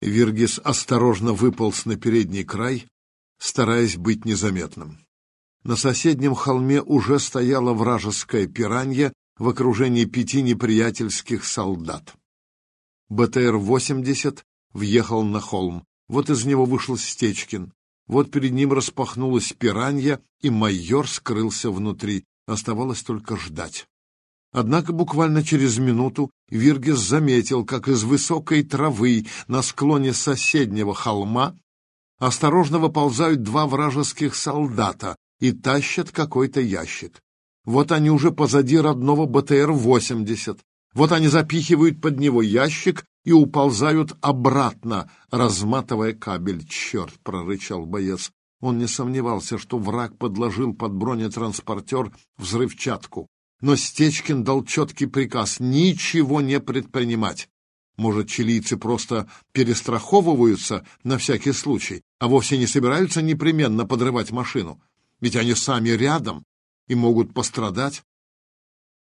Виргис осторожно выполз на передний край, стараясь быть незаметным. На соседнем холме уже стояла вражеская пиранья в окружении пяти неприятельских солдат. БТР-80 въехал на холм. Вот из него вышел Стечкин. Вот перед ним распахнулась пиранья, и майор скрылся внутри. Оставалось только ждать. Однако буквально через минуту Виргис заметил, как из высокой травы на склоне соседнего холма осторожно выползают два вражеских солдата и тащат какой-то ящик. Вот они уже позади родного БТР-80. Вот они запихивают под него ящик и уползают обратно, разматывая кабель. «Черт!» — прорычал боец. Он не сомневался, что враг подложил под бронетранспортер взрывчатку. Но Стечкин дал четкий приказ ничего не предпринимать. Может, чилийцы просто перестраховываются на всякий случай, а вовсе не собираются непременно подрывать машину? Ведь они сами рядом и могут пострадать.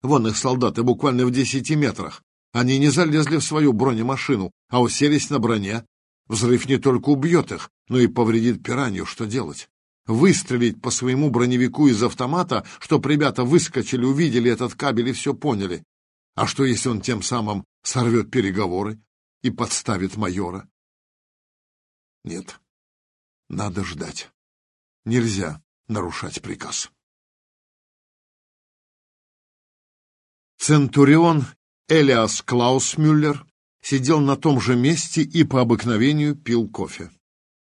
Вон их солдаты буквально в десяти метрах. Они не залезли в свою бронемашину, а уселись на броне. Взрыв не только убьет их, но и повредит пиранью. Что делать? Выстрелить по своему броневику из автомата, чтоб ребята выскочили, увидели этот кабель и все поняли. А что, если он тем самым сорвет переговоры и подставит майора? Нет, надо ждать. Нельзя нарушать приказ. Центурион Элиас Клаусмюллер сидел на том же месте и по обыкновению пил кофе.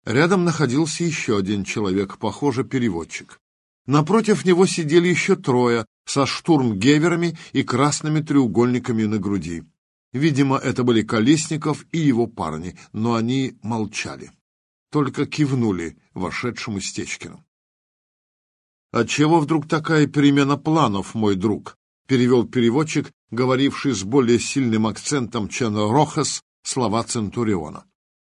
Рядом находился еще один человек, похоже, переводчик. Напротив него сидели еще трое со штурмгеверами и красными треугольниками на груди. Видимо, это были Колесников и его парни, но они молчали. Только кивнули вошедшему Стечкину. «Отчего вдруг такая перемена планов, мой друг?» — перевел переводчик, говоривший с более сильным акцентом, чем Рохас, слова Центуриона.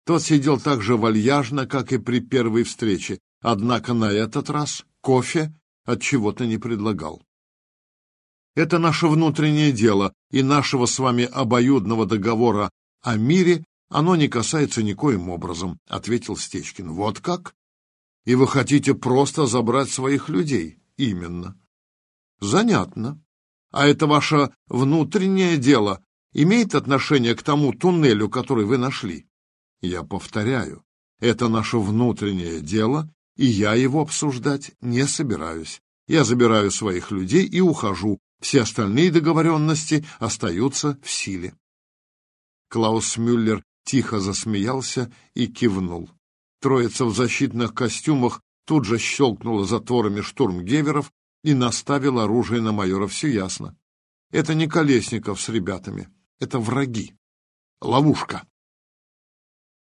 Тот сидел так же вальяжно, как и при первой встрече, однако на этот раз кофе от чего-то не предлагал. Это наше внутреннее дело, и нашего с вами обоюдного договора о мире оно не касается никоим образом, — ответил Стечкин. Вот как? И вы хотите просто забрать своих людей? Именно. Занятно. А это ваше внутреннее дело имеет отношение к тому туннелю, который вы нашли? Я повторяю, это наше внутреннее дело, и я его обсуждать не собираюсь. Я забираю своих людей и ухожу. Все остальные договоренности остаются в силе. Клаус Мюллер тихо засмеялся и кивнул. Троица в защитных костюмах тут же щелкнула затворами штурмгеверов и наставила оружие на майора. Все ясно. Это не Колесников с ребятами. Это враги. Ловушка.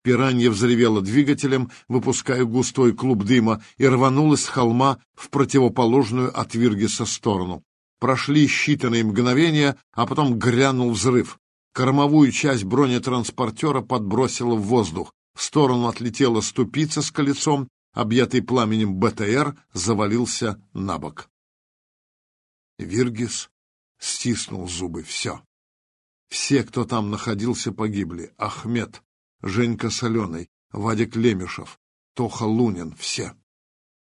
Пиранья взревела двигателем, выпуская густой клуб дыма, и рванулась с холма в противоположную от Виргиса сторону. Прошли считанные мгновения, а потом грянул взрыв. Кормовую часть бронетранспортера подбросило в воздух. В сторону отлетела ступица с колесом, объятый пламенем БТР завалился на бок. Виргис стиснул зубы. Все. Все, кто там находился, погибли. Ахмед, Женька Соленый, Вадик Лемешев, Тоха Лунин, все.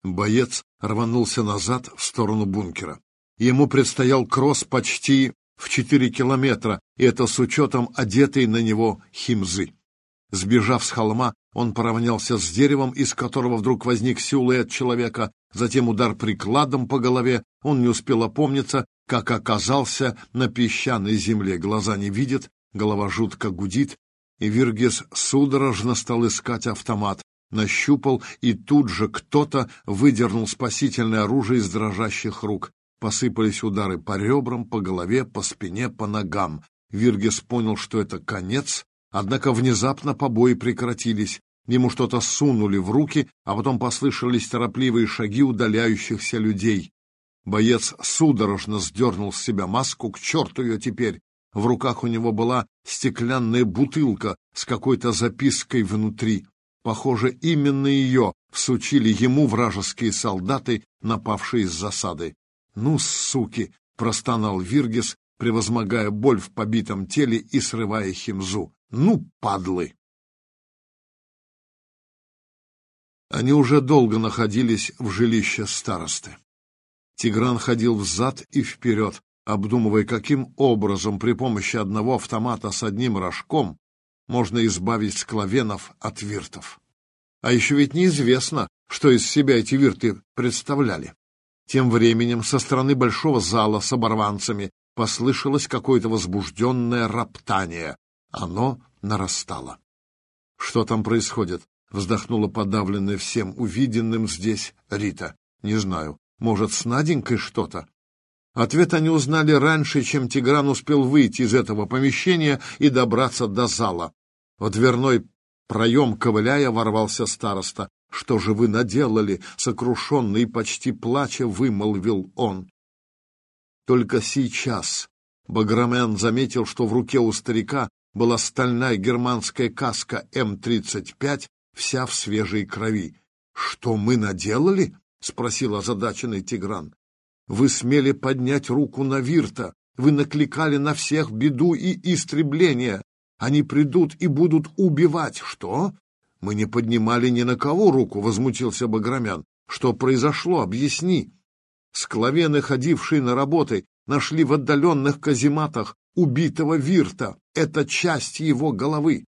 Боец рванулся назад в сторону бункера. Ему предстоял кросс почти в четыре километра, и это с учетом одетой на него химзы. Сбежав с холма, он поравнялся с деревом, из которого вдруг возник силуэт человека, затем удар прикладом по голове. Он не успел опомниться, как оказался на песчаной земле. Глаза не видят, голова жутко гудит, и Виргис судорожно стал искать автомат, нащупал, и тут же кто-то выдернул спасительное оружие из дрожащих рук. Посыпались удары по ребрам, по голове, по спине, по ногам. Виргис понял, что это конец, однако внезапно побои прекратились. Ему что-то сунули в руки, а потом послышались торопливые шаги удаляющихся людей. Боец судорожно сдернул с себя маску, к черту ее теперь, в руках у него была стеклянная бутылка с какой-то запиской внутри. Похоже, именно ее всучили ему вражеские солдаты, напавшие из засады. «Ну, суки!» — простонал Виргис, превозмогая боль в побитом теле и срывая химзу. «Ну, падлы!» Они уже долго находились в жилище старосты. Тигран ходил взад и вперед, обдумывая, каким образом при помощи одного автомата с одним рожком можно избавить склавенов от виртов. А еще ведь неизвестно, что из себя эти вирты представляли. Тем временем со стороны большого зала с оборванцами послышалось какое-то возбужденное роптание. Оно нарастало. — Что там происходит? — вздохнула подавленная всем увиденным здесь Рита. — Не знаю. Может, с Наденькой что-то? Ответ они узнали раньше, чем Тигран успел выйти из этого помещения и добраться до зала. В дверной проем, ковыляя, ворвался староста. «Что же вы наделали?» — сокрушенный и почти плача вымолвил он. Только сейчас Баграмен заметил, что в руке у старика была стальная германская каска М-35, вся в свежей крови. «Что мы наделали?» — спросил озадаченный Тигран. «Вы смели поднять руку на Вирта, вы накликали на всех беду и истребление. Они придут и будут убивать. Что? Мы не поднимали ни на кого руку, возмутился Баграмян. Что произошло? Объясни. Склавены, ходившие на работы, нашли в отдаленных казематах убитого Вирта. Это часть его головы.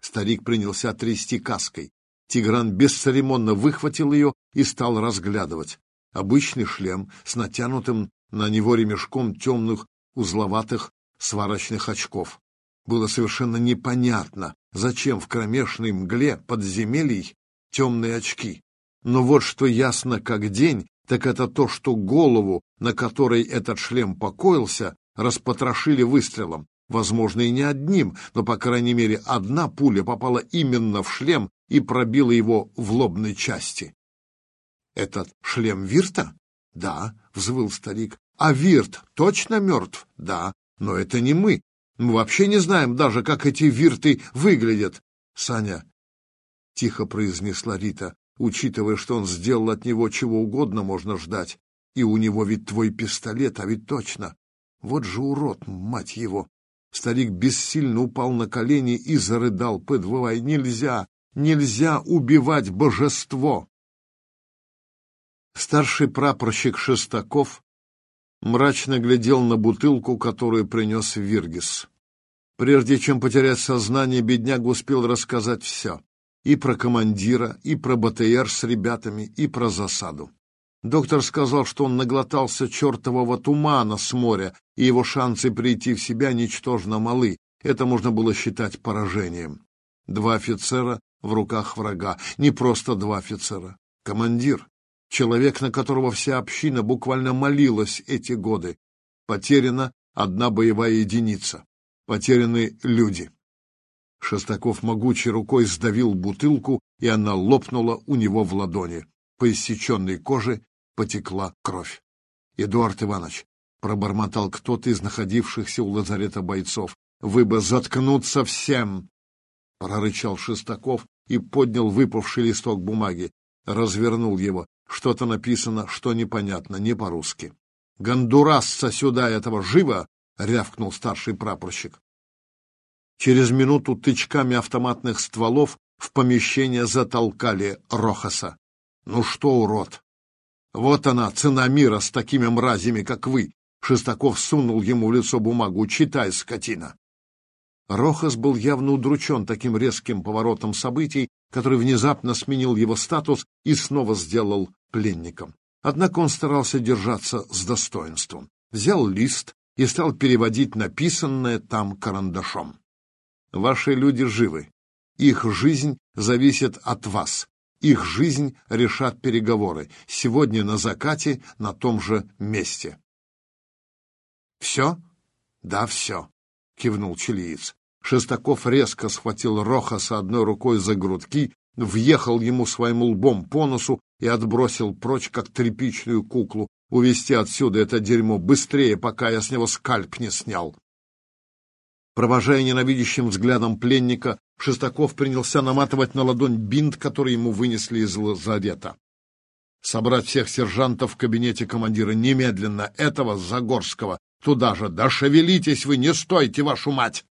Старик принялся трясти каской. Тигран бесцеремонно выхватил ее и стал разглядывать. Обычный шлем с натянутым на него ремешком темных узловатых сварочных очков. Было совершенно непонятно, зачем в кромешной мгле подземелий темные очки. Но вот что ясно как день, так это то, что голову, на которой этот шлем покоился, распотрошили выстрелом. Возможно, и не одним, но, по крайней мере, одна пуля попала именно в шлем и пробила его в лобной части. «Этот шлем Вирта?» «Да», — взвыл старик. «А Вирт точно мертв?» «Да, но это не мы. Мы вообще не знаем даже, как эти вирты выглядят. Саня, — тихо произнесла Рита, учитывая, что он сделал от него чего угодно можно ждать. И у него ведь твой пистолет, а ведь точно. Вот же урод, мать его! Старик бессильно упал на колени и зарыдал, подвывая. Нельзя, нельзя убивать божество! Старший прапорщик Шестаков мрачно глядел на бутылку, которую принес Виргис. Прежде чем потерять сознание, бедняга успел рассказать все. И про командира, и про БТР с ребятами, и про засаду. Доктор сказал, что он наглотался чертового тумана с моря, и его шансы прийти в себя ничтожно малы. Это можно было считать поражением. Два офицера в руках врага. Не просто два офицера. Командир. Человек, на которого вся община буквально молилась эти годы. Потеряна одна боевая единица. Потеряны люди. Шестаков могучей рукой сдавил бутылку, и она лопнула у него в ладони. По иссеченной коже потекла кровь. — Эдуард Иванович, — пробормотал кто-то из находившихся у лазарета бойцов, — вы бы заткнуться всем! — прорычал Шестаков и поднял выпавший листок бумаги, развернул его. Что-то написано, что непонятно, не по-русски. «Гондурасца сюда этого живо!» — рявкнул старший прапорщик. Через минуту тычками автоматных стволов в помещение затолкали Рохаса. «Ну что, урод? Вот она, цена мира с такими мразями, как вы!» Шестаков сунул ему в лицо бумагу. «Читай, скотина!» Рохас был явно удручен таким резким поворотом событий, который внезапно сменил его статус и снова сделал пленником. Однако он старался держаться с достоинством. Взял лист и стал переводить написанное там карандашом. «Ваши люди живы. Их жизнь зависит от вас. Их жизнь решат переговоры. Сегодня на закате на том же месте». «Все?» «Да, все», — кивнул чилиец. Шестаков резко схватил Рохаса одной рукой за грудки, въехал ему своим лбом по носу и отбросил прочь, как тряпичную куклу. Увести отсюда это дерьмо быстрее, пока я с него скальп не снял. Провожая ненавидящим взглядом пленника, Шестаков принялся наматывать на ладонь бинт, который ему вынесли из лазарета. Собрать всех сержантов в кабинете командира немедленно, этого Загорского, туда же. Да шевелитесь вы, не стойте, вашу мать!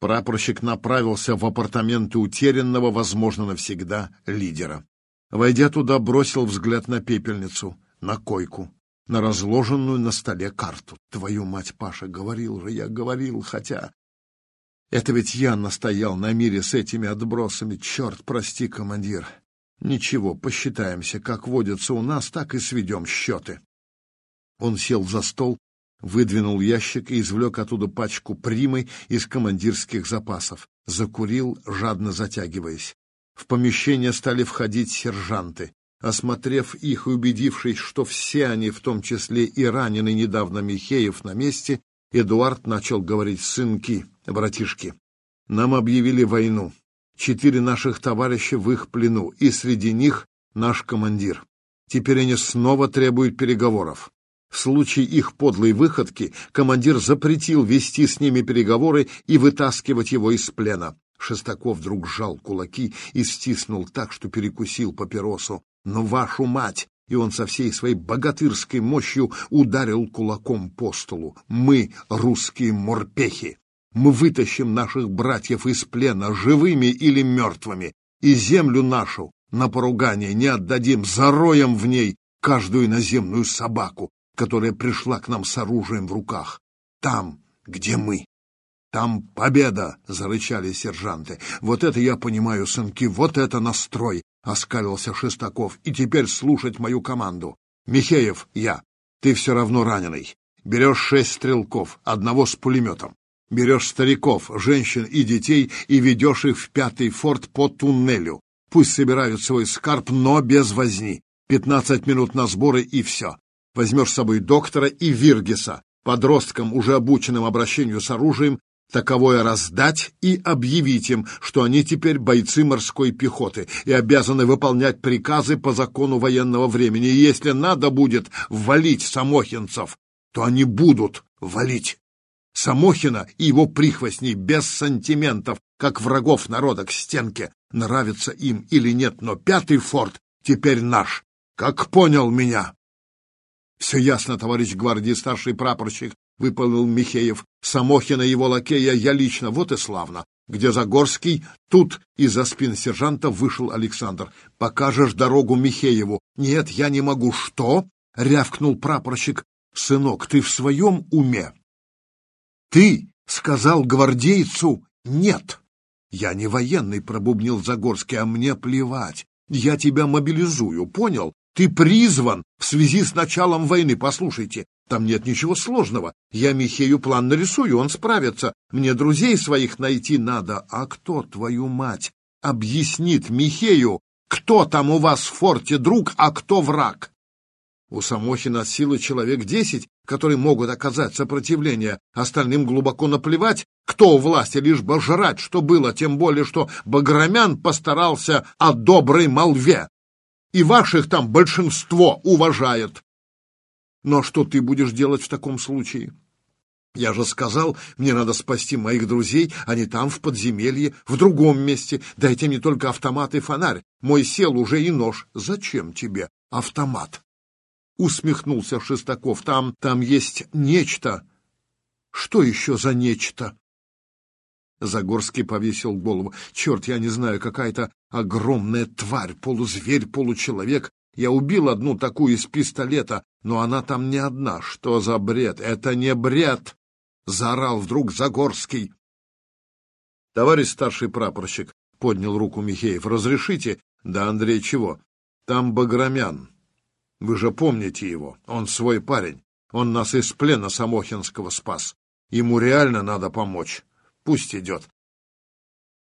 Прапорщик направился в апартаменты утерянного, возможно, навсегда, лидера. Войдя туда, бросил взгляд на пепельницу, на койку, на разложенную на столе карту. Твою мать, Паша, говорил же я, говорил, хотя... Это ведь я настоял на мире с этими отбросами. Черт, прости, командир. Ничего, посчитаемся, как водится у нас, так и сведем счеты. Он сел за стол, выдвинул ящик и извлек оттуда пачку примы из командирских запасов. Закурил, жадно затягиваясь. В помещение стали входить сержанты. Осмотрев их и убедившись, что все они, в том числе и раненый недавно Михеев, на месте, Эдуард начал говорить «сынки, братишки». Нам объявили войну. Четыре наших товарища в их плену, и среди них наш командир. Теперь они снова требуют переговоров. В случае их подлой выходки командир запретил вести с ними переговоры и вытаскивать его из плена. Шестаков вдруг сжал кулаки и стиснул так, что перекусил папиросу. «Но вашу мать!» И он со всей своей богатырской мощью ударил кулаком по столу. «Мы русские морпехи! Мы вытащим наших братьев из плена, живыми или мертвыми, и землю нашу на поругание не отдадим, зароем в ней каждую наземную собаку, которая пришла к нам с оружием в руках. Там, где мы. «Там победа!» — зарычали сержанты. «Вот это я понимаю, сынки, вот это настрой!» — оскалился Шестаков. «И теперь слушать мою команду. Михеев, я. Ты все равно раненый. Берешь шесть стрелков, одного с пулеметом. Берешь стариков, женщин и детей и ведешь их в пятый форт по туннелю. Пусть собирают свой скарб, но без возни. Пятнадцать минут на сборы и все. Возьмешь с собой доктора и Виргиса, подросткам, уже обученным обращению с оружием, таковое раздать и объявить им, что они теперь бойцы морской пехоты и обязаны выполнять приказы по закону военного времени. И если надо будет валить самохинцев, то они будут валить. Самохина и его прихвостней без сантиментов, как врагов народа к стенке, нравится им или нет, но пятый форт теперь наш. Как понял меня? Все ясно, товарищ гвардии старший прапорщик, — выпалил Михеев. «Самохина его лакея я лично, вот и славно. Где Загорский? Тут из-за спин сержанта вышел Александр. Покажешь дорогу Михееву. Нет, я не могу. Что? — рявкнул прапорщик. Сынок, ты в своем уме? Ты сказал гвардейцу «нет». «Я не военный», — пробубнил Загорский, — «а мне плевать. Я тебя мобилизую, понял? Ты призван в связи с началом войны. Послушайте, там нет ничего сложного. Я Михею план нарисую, он справится. Мне друзей своих найти надо. А кто, твою мать, объяснит Михею, кто там у вас в форте друг, а кто враг? У Самохина от силы человек десять, которые могут оказать сопротивление. Остальным глубоко наплевать, кто у власти, лишь бы жрать, что было, тем более, что Баграмян постарался о доброй молве. И ваших там большинство уважает. Но что ты будешь делать в таком случае? Я же сказал, мне надо спасти моих друзей, они там, в подземелье, в другом месте. Дайте мне только автомат и фонарь. Мой сел уже и нож. Зачем тебе автомат? Усмехнулся Шестаков. Там, там есть нечто. Что еще за нечто? Загорский повесил голову. Черт, я не знаю, какая-то огромная тварь, полузверь, получеловек, я убил одну такую из пистолета, но она там не одна. Что за бред? Это не бред! Заорал вдруг Загорский. Товарищ старший прапорщик, поднял руку Михеев. Разрешите? Да, Андрей, чего? Там Баграмян. Вы же помните его. Он свой парень. Он нас из плена Самохинского спас. Ему реально надо помочь. Пусть идет.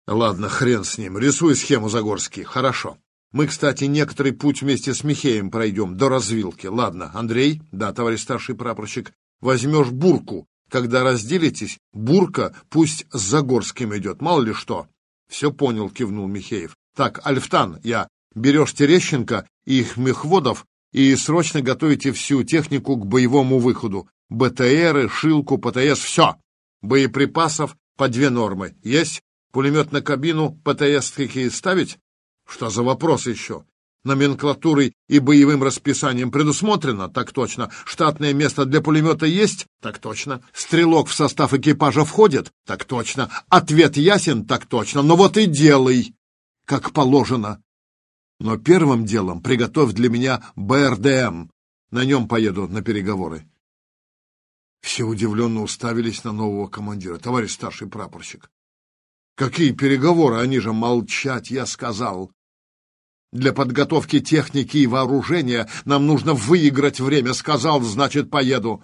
Ладно, хрен с ним. Рисуй схему, Загорский. Хорошо. Мы, кстати, некоторый путь вместе с Михеем пройдем до развилки. Ладно, Андрей, да, товарищ старший прапорщик, возьмешь бурку. Когда разделитесь, бурка пусть с Загорским идет, мало ли что. Все понял, кивнул Михеев. Так, Альфтан, я. Берешь Терещенко и их мехводов и срочно готовите всю технику к боевому выходу. БТРы, шилку, ПТС, все. Боеприпасов по две нормы. Есть? Пулемет на кабину, ПТС какие ставить? Что за вопрос еще? Номенклатурой и боевым расписанием предусмотрено? Так точно. Штатное место для пулемета есть? Так точно. Стрелок в состав экипажа входит? Так точно. Ответ ясен? Так точно. Но вот и делай, как положено. Но первым делом приготовь для меня БРДМ. На нем поеду на переговоры. Все удивленно уставились на нового командира. Товарищ старший прапорщик. Какие переговоры? Они же молчать, я сказал. Для подготовки техники и вооружения нам нужно выиграть время. Сказал, значит, поеду.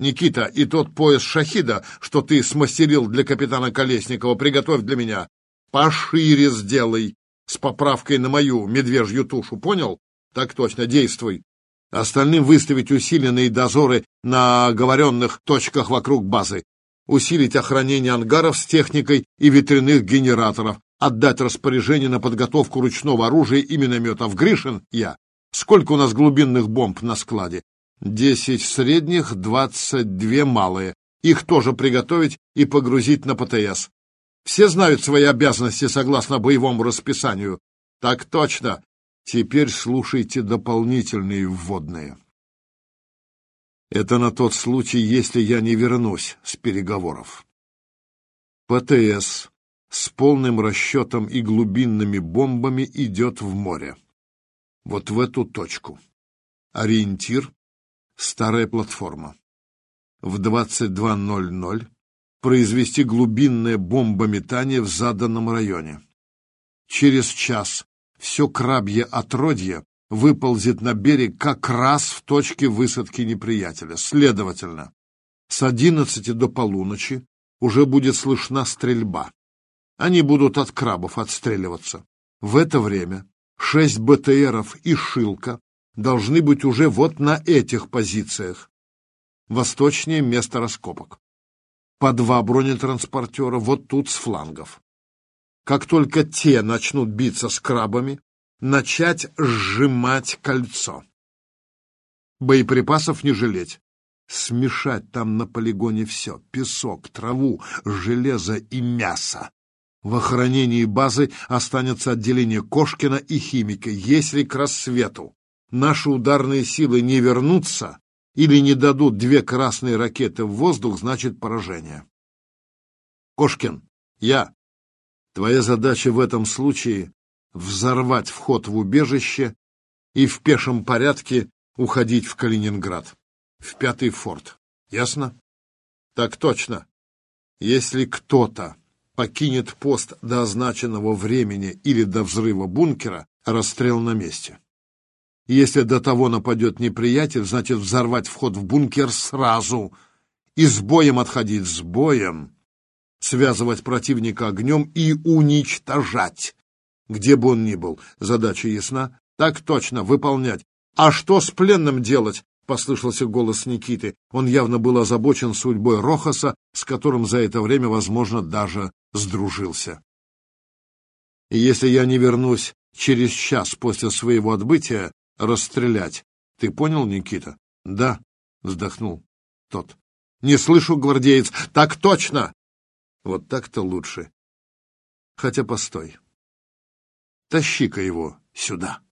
Никита, и тот пояс шахида, что ты смастерил для капитана Колесникова, приготовь для меня. Пошире сделай, с поправкой на мою медвежью тушу, понял? Так точно, действуй. Остальным выставить усиленные дозоры на оговоренных точках вокруг базы. Усилить охранение ангаров с техникой и ветряных генераторов. Отдать распоряжение на подготовку ручного оружия и минометов. Гришин, я. Сколько у нас глубинных бомб на складе? Десять средних, двадцать две малые. Их тоже приготовить и погрузить на ПТС. Все знают свои обязанности согласно боевому расписанию. Так точно. Теперь слушайте дополнительные вводные. Это на тот случай, если я не вернусь с переговоров. ПТС с полным расчетом и глубинными бомбами идет в море. Вот в эту точку. Ориентир — старая платформа. В 22.00 произвести глубинное бомбометание в заданном районе. Через час все крабье отродье выползет на берег как раз в точке высадки неприятеля. Следовательно, с одиннадцати до полуночи уже будет слышна стрельба. Они будут от крабов отстреливаться. В это время шесть БТРов и «Шилка» должны быть уже вот на этих позициях, восточнее места раскопок. По два бронетранспортера вот тут с флангов. Как только те начнут биться с крабами, начать сжимать кольцо. Боеприпасов не жалеть. Смешать там на полигоне все — песок, траву, железо и мясо. В охранении базы останется отделение Кошкина и химика. Если к рассвету наши ударные силы не вернутся или не дадут две красные ракеты в воздух, значит поражение. Кошкин, я. Твоя задача в этом случае — взорвать вход в убежище и в пешем порядке уходить в Калининград, в пятый форт. Ясно? Так точно. Если кто-то покинет пост до означенного времени или до взрыва бункера, расстрел на месте. Если до того нападет неприятель, значит взорвать вход в бункер сразу и с боем отходить с боем связывать противника огнем и уничтожать, где бы он ни был. Задача ясна? Так точно, выполнять. А что с пленным делать? Послышался голос Никиты. Он явно был озабочен судьбой Рохаса, с которым за это время, возможно, даже сдружился. Если я не вернусь через час после своего отбытия, расстрелять. Ты понял, Никита? Да, вздохнул тот. Не слышу, гвардеец. Так точно! Вот так-то лучше. Хотя постой. Тащи-ка его сюда.